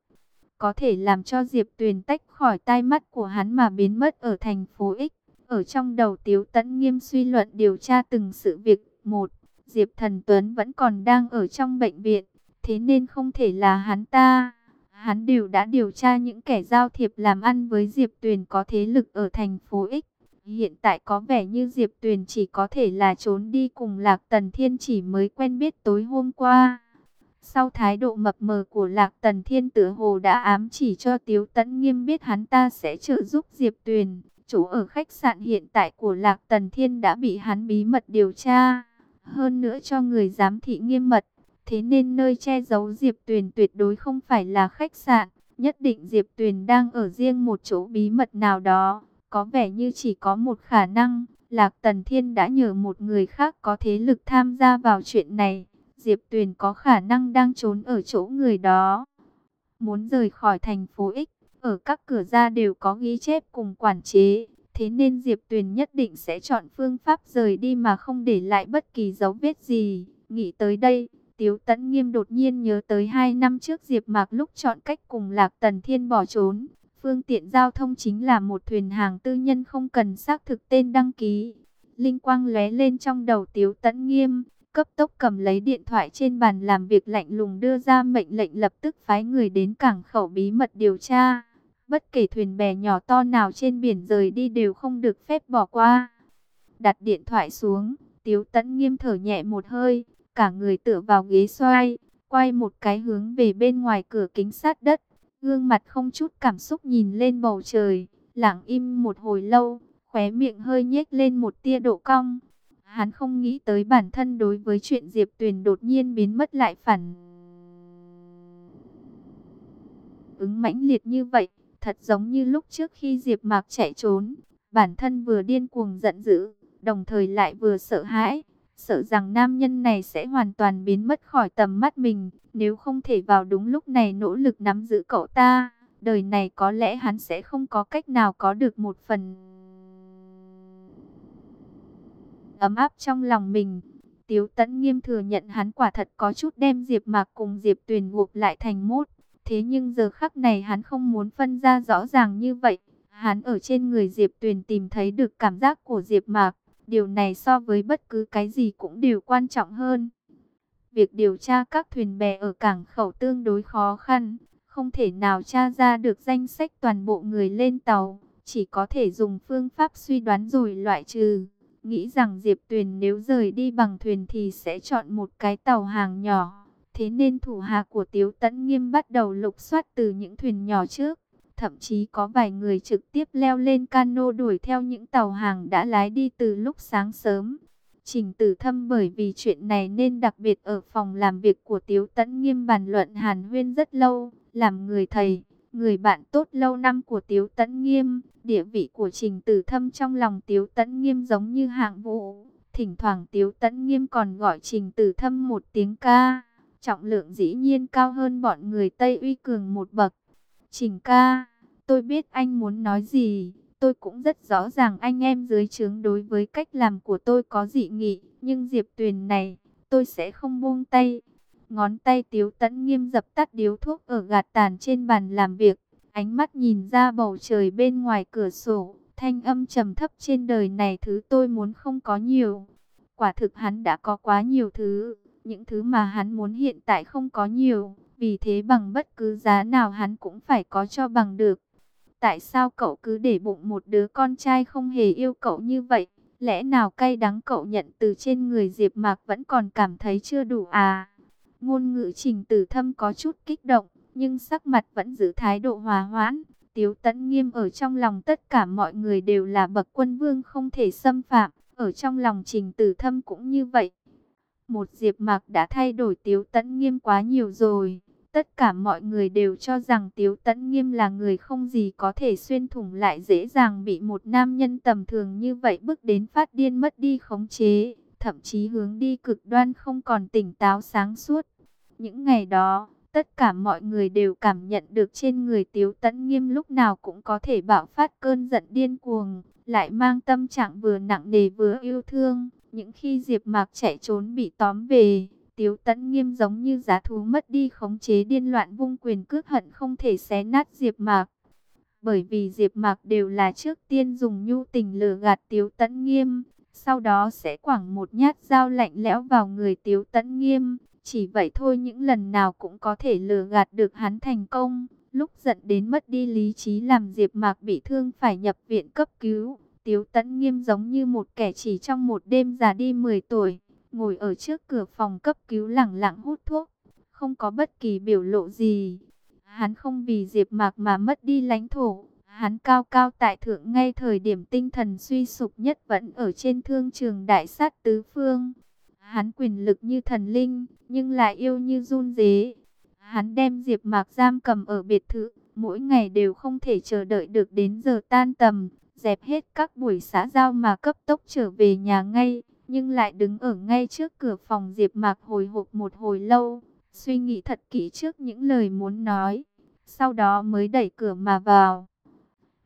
Có thể làm cho Diệp Tuyền tách khỏi tai mắt của hắn mà biến mất ở thành phố X. Ở trong đầu Tiếu Tấn Nghiêm suy luận điều tra từng sự việc. Một, Diệp Thần Tuấn vẫn còn đang ở trong bệnh viện, thế nên không thể là hắn ta. Hắn đều đã điều tra những kẻ giao thiệp làm ăn với Diệp Tuyền có thế lực ở thành phố X. Hiện tại có vẻ như Diệp Tuyền chỉ có thể là trốn đi cùng Lạc Tần Thiên chỉ mới quen biết tối hôm qua. Sau thái độ mập mờ của Lạc Tần Thiên tử hồ đã ám chỉ cho Tiếu Tấn Nghiêm biết hắn ta sẽ trợ giúp Diệp Tuyền. Chủ ở khách sạn hiện tại của Lạc Tần Thiên đã bị hắn bí mật điều tra. Hơn nữa cho người giám thị nghiêm mật. Thế nên nơi che giấu Diệp Tuyền tuyệt đối không phải là khách sạn. Nhất định Diệp Tuyền đang ở riêng một chỗ bí mật nào đó. Có vẻ như chỉ có một khả năng. Lạc Tần Thiên đã nhờ một người khác có thế lực tham gia vào chuyện này. Diệp Tuyền có khả năng đang trốn ở chỗ người đó. Muốn rời khỏi thành phố X, ở các cửa ra đều có ghi chép cùng quản chế. Thế nên Diệp Tuyền nhất định sẽ chọn phương pháp rời đi mà không để lại bất kỳ dấu vết gì. Nghĩ tới đây, Tiếu Tấn Nghiêm đột nhiên nhớ tới hai năm trước Diệp Mạc lúc chọn cách cùng Lạc Tần Thiên bỏ trốn. Phương tiện giao thông chính là một thuyền hàng tư nhân không cần xác thực tên đăng ký. Linh quang lóe lên trong đầu Tiếu Tấn Nghiêm, cấp tốc cầm lấy điện thoại trên bàn làm việc lạnh lùng đưa ra mệnh lệnh lập tức phái người đến cảng khẩu bí mật điều tra. Bất kể thuyền bè nhỏ to nào trên biển rời đi đều không được phép bỏ qua. Đặt điện thoại xuống, Tiếu Tấn nghiêm thở nhẹ một hơi, cả người tựa vào ghế xoay, quay một cái hướng về bên ngoài cửa kính sát đất. Gương mặt không chút cảm xúc nhìn lên bầu trời, lặng im một hồi lâu, khóe miệng hơi nhếch lên một tia độ cong. Hắn không nghĩ tới bản thân đối với chuyện Diệp Tuyền đột nhiên biến mất lại phản. Ứng mãnh liệt như vậy, thật giống như lúc trước khi Diệp Mạc chạy trốn, bản thân vừa điên cuồng giận dữ, đồng thời lại vừa sợ hãi, sợ rằng nam nhân này sẽ hoàn toàn biến mất khỏi tầm mắt mình, nếu không thể vào đúng lúc này nỗ lực nắm giữ cậu ta, đời này có lẽ hắn sẽ không có cách nào có được một phần ấm áp trong lòng mình. Tiếu Tấn Nghiêm thừa nhận hắn quả thật có chút đem Diệp Mạc cùng Diệp Tuyền gộp lại thành một. Thế nhưng giờ khắc này hắn không muốn phân ra rõ ràng như vậy. Hắn ở trên người Diệp Tuyền tìm thấy được cảm giác của Diệp Mạc. Điều này so với bất cứ cái gì cũng đều quan trọng hơn. Việc điều tra các thuyền bè ở cảng khẩu tương đối khó khăn. Không thể nào tra ra được danh sách toàn bộ người lên tàu. Chỉ có thể dùng phương pháp suy đoán rồi loại trừ nghĩ rằng Diệp Tuyền nếu rời đi bằng thuyền thì sẽ chọn một cái tàu hàng nhỏ. Thế nên thủ hạ của Tiếu Tấn Nghiêm bắt đầu lục soát từ những thuyền nhỏ trước. Thậm chí có vài người trực tiếp leo lên cano đuổi theo những tàu hàng đã lái đi từ lúc sáng sớm. Trình tử thâm bởi vì chuyện này nên đặc biệt ở phòng làm việc của Tiếu Tấn Nghiêm bàn luận hàn huyên rất lâu, làm người thầy người bạn tốt lâu năm của Tiếu Tấn Nghiêm, địa vị của Trình Tử Thâm trong lòng Tiếu Tấn Nghiêm giống như hạng vũ. Thỉnh thoảng Tiếu Tấn Nghiêm còn gọi Trình Tử Thâm một tiếng ca, trọng lượng dĩ nhiên cao hơn bọn người Tây Uy Cường một bậc. Trình ca, tôi biết anh muốn nói gì, tôi cũng rất rõ ràng anh em dưới trướng đối với cách làm của tôi có dị nghị, nhưng Diệp Tuyền này, tôi sẽ không buông tay. Ngón tay tiếu tẫn nghiêm dập tắt điếu thuốc ở gạt tàn trên bàn làm việc. Ánh mắt nhìn ra bầu trời bên ngoài cửa sổ. Thanh âm trầm thấp trên đời này thứ tôi muốn không có nhiều. Quả thực hắn đã có quá nhiều thứ. Những thứ mà hắn muốn hiện tại không có nhiều. Vì thế bằng bất cứ giá nào hắn cũng phải có cho bằng được. Tại sao cậu cứ để bụng một đứa con trai không hề yêu cậu như vậy? Lẽ nào cay đắng cậu nhận từ trên người Diệp Mạc vẫn còn cảm thấy chưa đủ à? Ngôn ngữ trình tử thâm có chút kích động, nhưng sắc mặt vẫn giữ thái độ hòa hoãn. Tiếu tẫn nghiêm ở trong lòng tất cả mọi người đều là bậc quân vương không thể xâm phạm, ở trong lòng trình tử thâm cũng như vậy. Một diệp mạc đã thay đổi tiếu Tấn nghiêm quá nhiều rồi. Tất cả mọi người đều cho rằng Tiếu Tấn Nghiêm là người không gì có thể xuyên thủng lại dễ dàng bị một nam nhân tầm thường như vậy bức đến phát điên mất đi khống chế, thậm chí hướng đi cực đoan không còn tỉnh táo sáng suốt. Những ngày đó, Tất cả mọi người đều cảm nhận được trên người Tiếu Tấn Nghiêm lúc nào cũng có thể bạo phát cơn giận điên cuồng, lại mang tâm trạng vừa nặng nề vừa yêu thương. Những khi Diệp Mạc chạy trốn bị tóm về, Tiếu Tấn Nghiêm giống như giá thú mất đi khống chế điên loạn vung quyền cước hận không thể xé nát Diệp Mạc. Bởi vì Diệp Mạc đều là trước tiên dùng nhu tình lừa gạt Tiếu Tấn Nghiêm, sau đó sẽ quẳng một nhát dao lạnh lẽo vào người Tiếu Tấn Nghiêm, chỉ vậy thôi những lần nào cũng có thể lừa gạt được hắn thành công. Lúc giận đến mất đi lý trí làm Diệp Mạc bị thương phải nhập viện cấp cứu. Tiếu Tấn Nghiêm giống như một kẻ chỉ trong một đêm già đi 10 tuổi, ngồi ở trước cửa phòng cấp cứu lặng lặng hút thuốc, không có bất kỳ biểu lộ gì. Hắn không vì Diệp Mạc mà mất đi lãnh thổ, hắn cao cao tại thượng ngay thời điểm tinh thần suy sụp nhất vẫn ở trên thương trường đại sát tứ phương. Hắn quyền lực như thần linh, nhưng lại yêu như run rế. Hắn đem Diệp Mạc giam cầm ở biệt thự, mỗi ngày đều không thể chờ đợi được đến giờ tan tầm, dẹp hết các buổi xã giao mà cấp tốc trở về nhà ngay, nhưng lại đứng ở ngay trước cửa phòng Diệp Mạc hồi hộp một hồi lâu, suy nghĩ thật kỹ trước những lời muốn nói, sau đó mới đẩy cửa mà vào.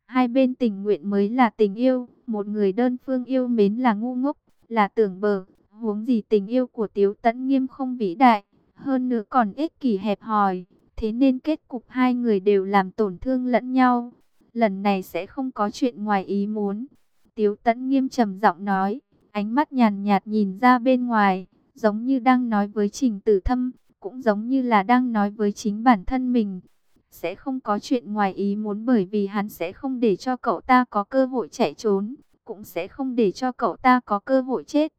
Hai bên tình nguyện mới là tình yêu, một người đơn phương yêu mến là ngu ngốc, là tưởng bờ, Huống gì tình yêu của Tiếu Tấn Nghiêm không vĩ đại, hơn nữa còn ích kỷ hẹp hòi, thế nên kết cục hai người đều làm tổn thương lẫn nhau. Lần này sẽ không có chuyện ngoài ý muốn. Tiếu Tấn Nghiêm trầm giọng nói, ánh mắt nhàn nhạt nhìn ra bên ngoài, giống như đang nói với Trình Tử Thâm, cũng giống như là đang nói với chính bản thân mình. Sẽ không có chuyện ngoài ý muốn bởi vì hắn sẽ không để cho cậu ta có cơ hội chạy trốn, cũng sẽ không để cho cậu ta có cơ hội chết.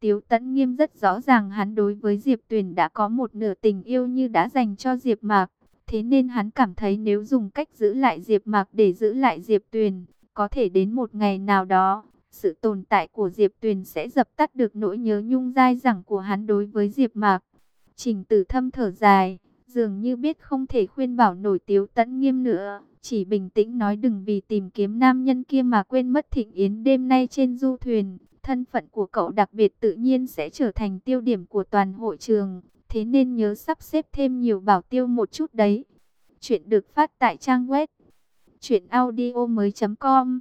Tiếu Tấn Nghiêm rất rõ ràng hắn đối với Diệp Tuyền đã có một nửa tình yêu như đã dành cho Diệp Mạc. Thế nên hắn cảm thấy nếu dùng cách giữ lại Diệp Mạc để giữ lại Diệp Tuyền, có thể đến một ngày nào đó, sự tồn tại của Diệp Tuyền sẽ dập tắt được nỗi nhớ nhung dai dẳng của hắn đối với Diệp Mạc. Trình Tử Thâm thở dài, dường như biết không thể khuyên bảo nổi Tiếu Tấn Nghiêm nữa, chỉ bình tĩnh nói đừng vì tìm kiếm nam nhân kia mà quên mất Thịnh Yến đêm nay trên du thuyền. Thân phận của cậu đặc biệt tự nhiên sẽ trở thành tiêu điểm của toàn hội trường. Thế nên nhớ sắp xếp thêm nhiều bảo tiêu một chút đấy. Chuyện được phát tại trang web. chuyệnaudio mới.com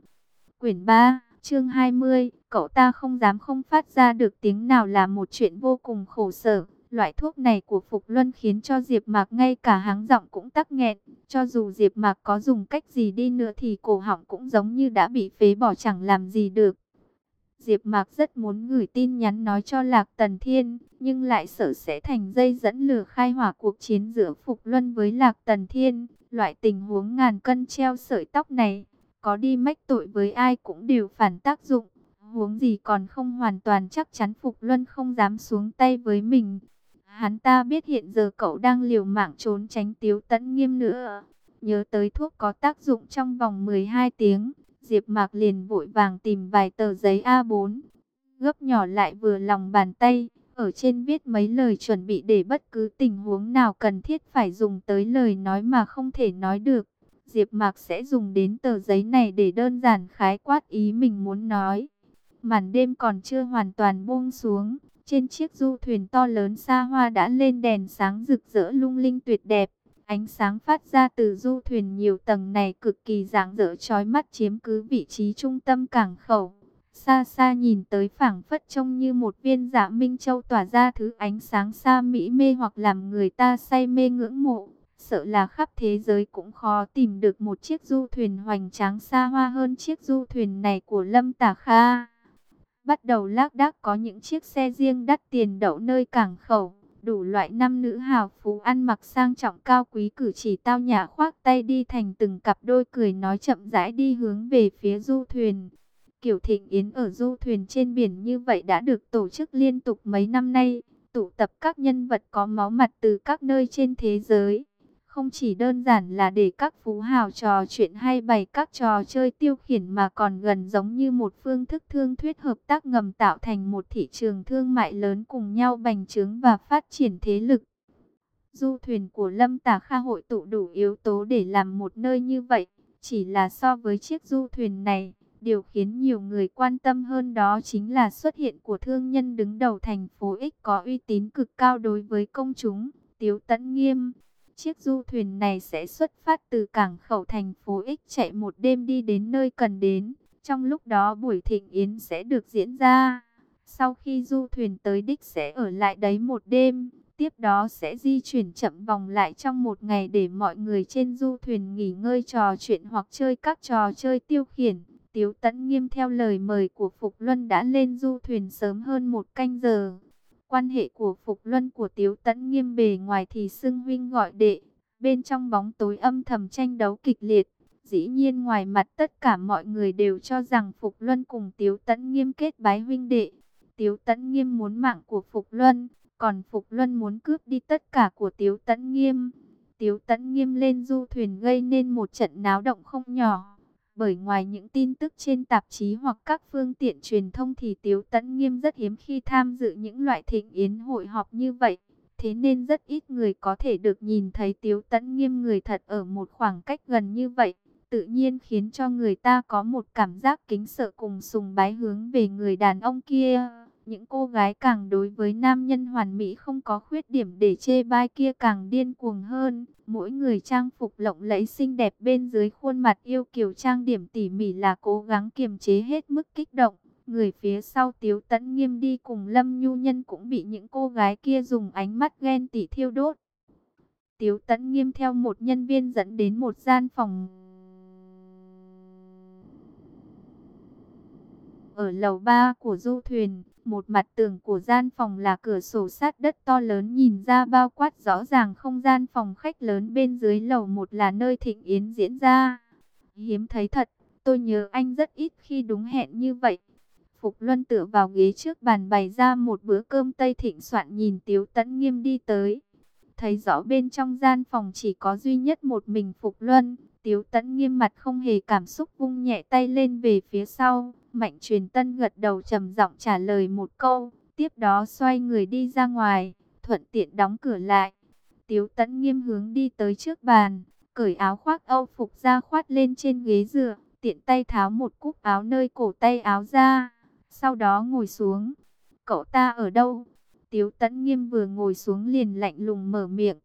Quyển 3, chương 20. Cậu ta không dám không phát ra được tiếng nào là một chuyện vô cùng khổ sở. Loại thuốc này của Phục Luân khiến cho Diệp Mạc ngay cả háng giọng cũng tắc nghẹn. Cho dù Diệp Mạc có dùng cách gì đi nữa thì cổ họng cũng giống như đã bị phế bỏ chẳng làm gì được. Diệp Mạc rất muốn gửi tin nhắn nói cho Lạc Tần Thiên, nhưng lại sợ sẽ thành dây dẫn lửa khai hỏa cuộc chiến giữa Phục Luân với Lạc Tần Thiên. Loại tình huống ngàn cân treo sợi tóc này, có đi mách tội với ai cũng đều phản tác dụng. Huống gì còn không hoàn toàn chắc chắn Phục Luân không dám xuống tay với mình. Hắn ta biết hiện giờ cậu đang liều mạng trốn tránh Tiếu Tấn Nghiêm nữa. Nhớ tới thuốc có tác dụng trong vòng 12 tiếng, Diệp Mạc liền vội vàng tìm vài tờ giấy A4, gấp nhỏ lại vừa lòng bàn tay, ở trên viết mấy lời chuẩn bị để bất cứ tình huống nào cần thiết phải dùng tới lời nói mà không thể nói được. Diệp Mạc sẽ dùng đến tờ giấy này để đơn giản khái quát ý mình muốn nói. Màn đêm còn chưa hoàn toàn buông xuống, trên chiếc du thuyền to lớn xa hoa đã lên đèn sáng rực rỡ lung linh tuyệt đẹp. Ánh sáng phát ra từ du thuyền nhiều tầng này cực kỳ rạng rỡ chói mắt chiếm cứ vị trí trung tâm cảng khẩu. Xa xa nhìn tới phảng phất trông như một viên dạ minh châu tỏa ra thứ ánh sáng xa mỹ mê hoặc làm người ta say mê ngưỡng mộ. Sợ là khắp thế giới cũng khó tìm được một chiếc du thuyền hoành tráng xa hoa hơn chiếc du thuyền này của Lâm Tả Kha. Bắt đầu lác đác có những chiếc xe riêng đắt tiền đậu nơi cảng khẩu đủ loại nam nữ hào phú ăn mặc sang trọng cao quý cử chỉ tao nhã khoác tay đi thành từng cặp đôi cười nói chậm rãi đi hướng về phía du thuyền. Kiểu thịnh yến ở du thuyền trên biển như vậy đã được tổ chức liên tục mấy năm nay, tụ tập các nhân vật có máu mặt từ các nơi trên thế giới. Không chỉ đơn giản là để các phú hào trò chuyện hay bày các trò chơi tiêu khiển mà còn gần giống như một phương thức thương thuyết hợp tác ngầm tạo thành một thị trường thương mại lớn cùng nhau bành trướng và phát triển thế lực. Du thuyền của Lâm Tà Kha hội tụ đủ yếu tố để làm một nơi như vậy, chỉ là so với chiếc du thuyền này, điều khiến nhiều người quan tâm hơn đó chính là xuất hiện của thương nhân đứng đầu thành phố X có uy tín cực cao đối với công chúng, Tiếu Tấn Nghiêm. Chiếc du thuyền này sẽ xuất phát từ cảng khẩu thành phố X chạy một đêm đi đến nơi cần đến. Trong lúc đó buổi thịnh yến sẽ được diễn ra. Sau khi du thuyền tới đích sẽ ở lại đấy một đêm. Tiếp đó sẽ di chuyển chậm vòng lại trong một ngày để mọi người trên du thuyền nghỉ ngơi trò chuyện hoặc chơi các trò chơi tiêu khiển. Tiếu Tấn Nghiêm theo lời mời của Phục Luân đã lên du thuyền sớm hơn một canh giờ. Quan hệ của Phục Luân của Tiếu Tấn Nghiêm bề ngoài thì xưng huynh gọi đệ, bên trong bóng tối âm thầm tranh đấu kịch liệt. Dĩ nhiên ngoài mặt tất cả mọi người đều cho rằng Phục Luân cùng Tiếu Tấn Nghiêm kết bái huynh đệ. Tiếu Tấn Nghiêm muốn mạng của Phục Luân, còn Phục Luân muốn cướp đi tất cả của Tiếu Tấn Nghiêm. Tiếu Tấn Nghiêm lên du thuyền gây nên một trận náo động không nhỏ. Bởi ngoài những tin tức trên tạp chí hoặc các phương tiện truyền thông thì Tiếu Tấn Nghiêm rất hiếm khi tham dự những loại thịnh yến hội họp như vậy. Thế nên rất ít người có thể được nhìn thấy Tiếu Tấn Nghiêm người thật ở một khoảng cách gần như vậy. Tự nhiên khiến cho người ta có một cảm giác kính sợ cùng sùng bái hướng về người đàn ông kia. Những cô gái càng đối với nam nhân hoàn mỹ không có khuyết điểm để chê bai kia càng điên cuồng hơn. Mỗi người trang phục lộng lẫy xinh đẹp bên dưới khuôn mặt yêu kiều trang điểm tỉ mỉ là cố gắng kiềm chế hết mức kích động. Người phía sau Tiếu Tấn Nghiêm đi cùng Lâm Nhu Nhân cũng bị những cô gái kia dùng ánh mắt ghen tỉ thiêu đốt. Tiếu Tấn Nghiêm theo một nhân viên dẫn đến một gian phòng ở lầu ba của du thuyền. Một mặt tường của gian phòng là cửa sổ sát đất to lớn nhìn ra bao quát rõ ràng không gian phòng khách lớn bên dưới lầu một là nơi thịnh yến diễn ra. Hiếm thấy thật, tôi nhớ anh rất ít khi đúng hẹn như vậy. Phục Luân tựa vào ghế trước bàn bày ra một bữa cơm Tây thịnh soạn nhìn Tiếu Tấn Nghiêm đi tới. Thấy rõ bên trong gian phòng chỉ có duy nhất một mình Phục Luân. Tiếu Tẫn Nghiêm mặt không hề cảm xúc vung nhẹ tay lên về phía sau. Mạnh truyền tân gật đầu trầm giọng trả lời một câu, tiếp đó xoay người đi ra ngoài, thuận tiện đóng cửa lại. Tiếu tẫn nghiêm hướng đi tới trước bàn, cởi áo khoác âu phục ra khoát lên trên ghế dựa, tiện tay tháo một cúc áo nơi cổ tay áo ra, sau đó ngồi xuống. Cậu ta ở đâu? Tiếu tẫn nghiêm vừa ngồi xuống liền lạnh lùng mở miệng.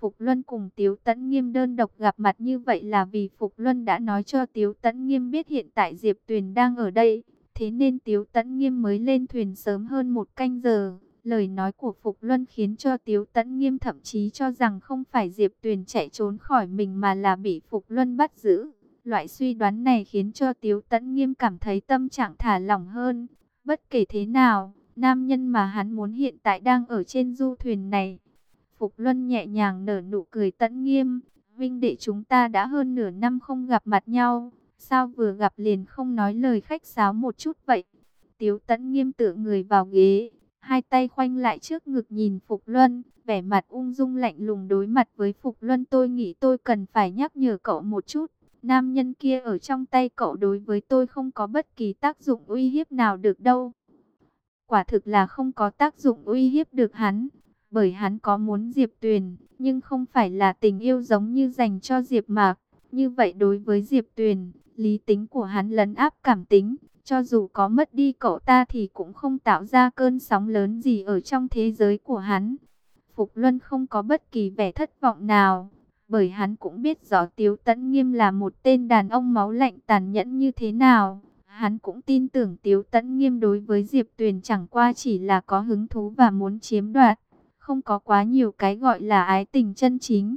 Phục Luân cùng Tiếu Tấn Nghiêm đơn độc gặp mặt như vậy là vì Phục Luân đã nói cho Tiếu Tấn Nghiêm biết hiện tại Diệp Tuyền đang ở đây. Thế nên Tiếu Tấn Nghiêm mới lên thuyền sớm hơn một canh giờ. Lời nói của Phục Luân khiến cho Tiếu Tấn Nghiêm thậm chí cho rằng không phải Diệp Tuyền chạy trốn khỏi mình mà là bị Phục Luân bắt giữ. Loại suy đoán này khiến cho Tiếu Tấn Nghiêm cảm thấy tâm trạng thả lỏng hơn. Bất kể thế nào, nam nhân mà hắn muốn hiện tại đang ở trên du thuyền này Phục Luân nhẹ nhàng nở nụ cười tẫn nghiêm. Vinh đệ chúng ta đã hơn nửa năm không gặp mặt nhau. Sao vừa gặp liền không nói lời khách sáo một chút vậy? Tiếu tẫn nghiêm tựa người vào ghế. Hai tay khoanh lại trước ngực nhìn Phục Luân. Vẻ mặt ung dung lạnh lùng đối mặt với Phục Luân tôi nghĩ tôi cần phải nhắc nhở cậu một chút. Nam nhân kia ở trong tay cậu đối với tôi không có bất kỳ tác dụng uy hiếp nào được đâu. Quả thực là không có tác dụng uy hiếp được hắn bởi hắn có muốn Diệp Tuyền, nhưng không phải là tình yêu giống như dành cho Diệp Mạc. Như vậy đối với Diệp Tuyền, lý tính của hắn lấn áp cảm tính, cho dù có mất đi cậu ta thì cũng không tạo ra cơn sóng lớn gì ở trong thế giới của hắn. Phục Luân không có bất kỳ vẻ thất vọng nào, bởi hắn cũng biết rõ Tiếu Tấn Nghiêm là một tên đàn ông máu lạnh tàn nhẫn như thế nào. Hắn cũng tin tưởng Tiếu Tấn Nghiêm đối với Diệp Tuyền chẳng qua chỉ là có hứng thú và muốn chiếm đoạt không có quá nhiều cái gọi là ái tình chân chính.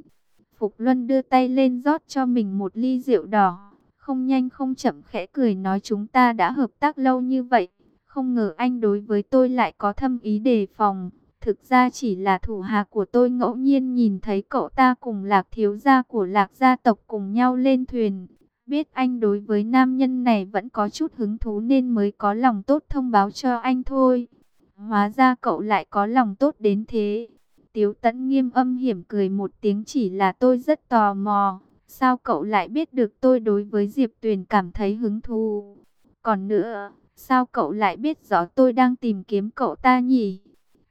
Phục Luân đưa tay lên rót cho mình một ly rượu đỏ, không nhanh không chậm khẽ cười nói chúng ta đã hợp tác lâu như vậy, không ngờ anh đối với tôi lại có thâm ý đề phòng. Thực ra chỉ là thủ hạ của tôi ngẫu nhiên nhìn thấy cậu ta cùng lạc thiếu gia của lạc gia tộc cùng nhau lên thuyền. Biết anh đối với nam nhân này vẫn có chút hứng thú nên mới có lòng tốt thông báo cho anh thôi. Hóa ra cậu lại có lòng tốt đến thế. Tiếu tẫn nghiêm âm hiểm cười một tiếng chỉ là tôi rất tò mò. Sao cậu lại biết được tôi đối với Diệp Tuyền cảm thấy hứng thú? Còn nữa, sao cậu lại biết rõ tôi đang tìm kiếm cậu ta nhỉ?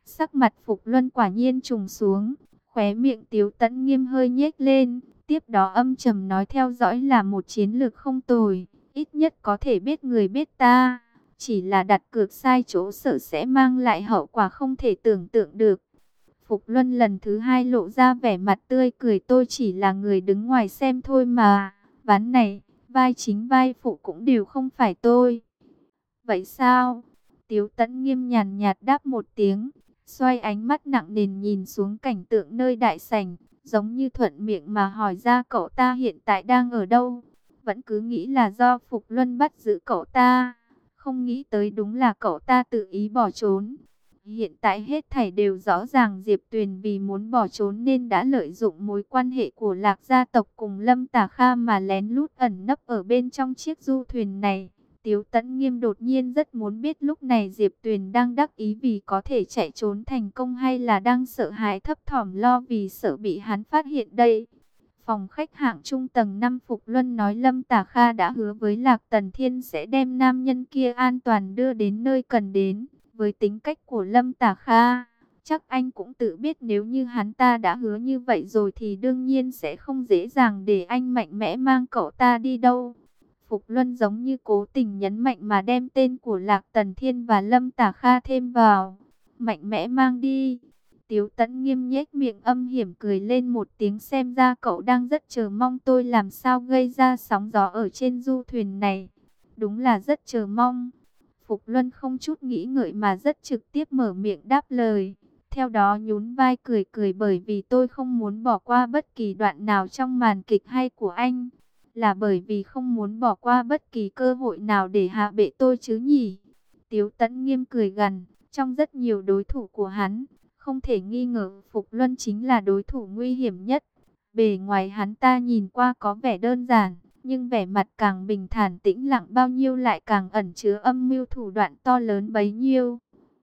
Sắc mặt Phục Luân quả nhiên trùng xuống, khóe miệng Tiếu Tấn Nghiêm hơi nhếch lên, tiếp đó âm trầm nói theo dõi là một chiến lược không tồi, ít nhất có thể biết người biết ta. Chỉ là đặt cược sai chỗ sợ sẽ mang lại hậu quả không thể tưởng tượng được. Phục Luân lần thứ hai lộ ra vẻ mặt tươi cười tôi chỉ là người đứng ngoài xem thôi mà. Ván này, vai chính vai phụ cũng đều không phải tôi. Vậy sao? Tiếu tẫn nghiêm nhàn nhạt đáp một tiếng, xoay ánh mắt nặng nề nhìn xuống cảnh tượng nơi đại sảnh, giống như thuận miệng mà hỏi ra cậu ta hiện tại đang ở đâu. Vẫn cứ nghĩ là do Phục Luân bắt giữ cậu ta, không nghĩ tới đúng là cậu ta tự ý bỏ trốn. Hiện tại hết thảy đều rõ ràng Diệp Tuyền vì muốn bỏ trốn nên đã lợi dụng mối quan hệ của lạc gia tộc cùng Lâm Tả Kha mà lén lút ẩn nấp ở bên trong chiếc du thuyền này. Tiếu Tấn Nghiêm đột nhiên rất muốn biết lúc này Diệp Tuyền đang đắc ý vì có thể chạy trốn thành công hay là đang sợ hãi thấp thỏm lo vì sợ bị hắn phát hiện đây. Phòng khách hạng trung tầng 5 Phục Luân nói Lâm Tả Kha đã hứa với Lạc Tần Thiên sẽ đem nam nhân kia an toàn đưa đến nơi cần đến. Với tính cách của Lâm Tả Kha, chắc anh cũng tự biết nếu như hắn ta đã hứa như vậy rồi thì đương nhiên sẽ không dễ dàng để anh mạnh mẽ mang cậu ta đi đâu. Phục Luân giống như cố tình nhấn mạnh mà đem tên của Lạc Tần Thiên và Lâm Tả Kha thêm vào. Mạnh mẽ mang đi. Tiếu tẫn nghiêm nhếch miệng âm hiểm cười lên một tiếng xem ra cậu đang rất chờ mong tôi làm sao gây ra sóng gió ở trên du thuyền này. Đúng là rất chờ mong. Phục Luân không chút nghĩ ngợi mà rất trực tiếp mở miệng đáp lời. Theo đó nhún vai cười cười bởi vì tôi không muốn bỏ qua bất kỳ đoạn nào trong màn kịch hay của anh. Là bởi vì không muốn bỏ qua bất kỳ cơ hội nào để hạ bệ tôi chứ nhỉ. Tiếu tẫn nghiêm cười gần, trong rất nhiều đối thủ của hắn, không thể nghi ngờ Phục Luân chính là đối thủ nguy hiểm nhất. Bề ngoài hắn ta nhìn qua có vẻ đơn giản, nhưng vẻ mặt càng bình thản tĩnh lặng bao nhiêu lại càng ẩn chứa âm mưu thủ đoạn to lớn bấy nhiêu.